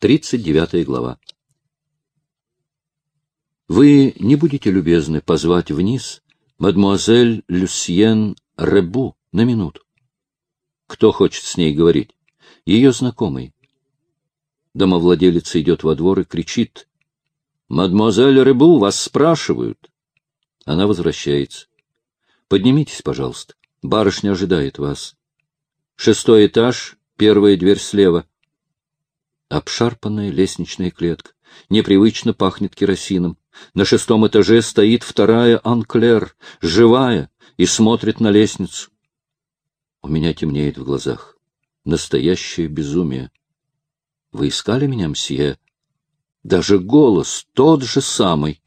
39 глава. Вы не будете любезны позвать вниз мадмуазель Люсьен Ребу на минуту? Кто хочет с ней говорить? Ее знакомый. Домовладелица идет во двор и кричит. «Мадемуазель Ребу, вас спрашивают!» Она возвращается. «Поднимитесь, пожалуйста. Барышня ожидает вас. Шестой этаж, первая дверь слева. Обшарпанная лестничная клетка. Непривычно пахнет керосином. На шестом этаже стоит вторая Анклер, живая, и смотрит на лестницу. У меня темнеет в глазах. Настоящее безумие. Вы искали меня, мсье? Даже голос тот же самый.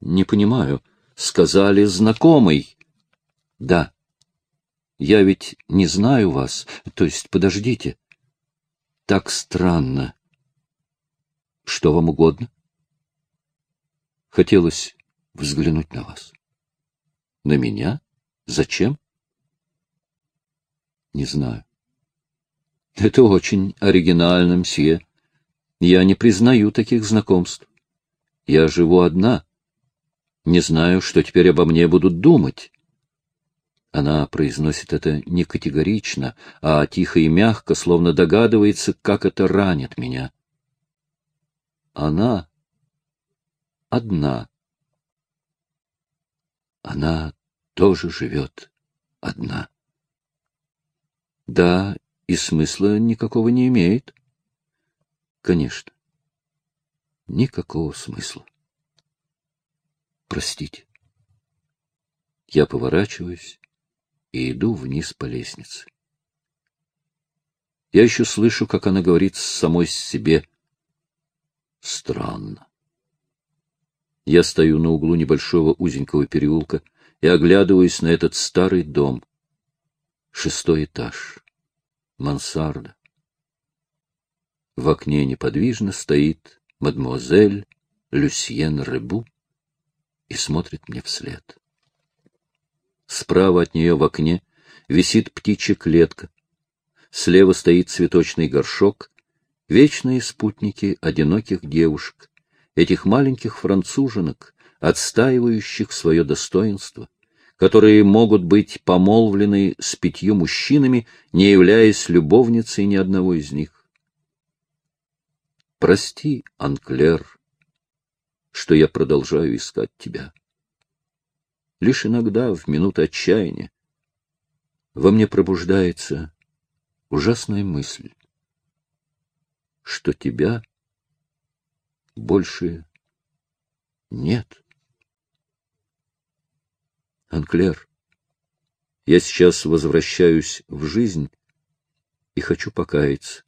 Не понимаю. Сказали знакомый. Да. Я ведь не знаю вас. То есть, подождите. Так странно. Что вам угодно? Хотелось взглянуть на вас. На меня? Зачем? Не знаю. Это очень оригинально, мсье. Я не признаю таких знакомств. Я живу одна. Не знаю, что теперь обо мне будут думать. Она произносит это не категорично, а тихо и мягко, словно догадывается, как это ранит меня. Она одна. Она тоже живет одна. Да, и смысла никакого не имеет. Конечно. Никакого смысла. Простите. Я поворачиваюсь и иду вниз по лестнице. Я еще слышу, как она говорит с самой себе. Странно. Я стою на углу небольшого узенького переулка и оглядываюсь на этот старый дом. Шестой этаж. Мансарда. В окне неподвижно стоит мадемуазель Люсьен Ребу и смотрит мне вслед. Справа от нее в окне висит птичья клетка. Слева стоит цветочный горшок, вечные спутники одиноких девушек, этих маленьких француженок, отстаивающих свое достоинство, которые могут быть помолвлены с пятью мужчинами, не являясь любовницей ни одного из них. Прости, Анклер, что я продолжаю искать тебя. Лишь иногда, в минуты отчаяния, во мне пробуждается ужасная мысль, что тебя больше нет. Анклер, я сейчас возвращаюсь в жизнь и хочу покаяться.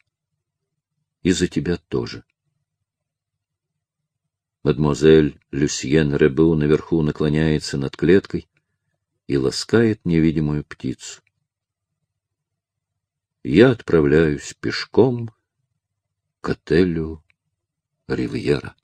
И за тебя тоже. Мадемуазель Люсьен Ребу наверху наклоняется над клеткой и ласкает невидимую птицу. Я отправляюсь пешком к отелю Ривьера.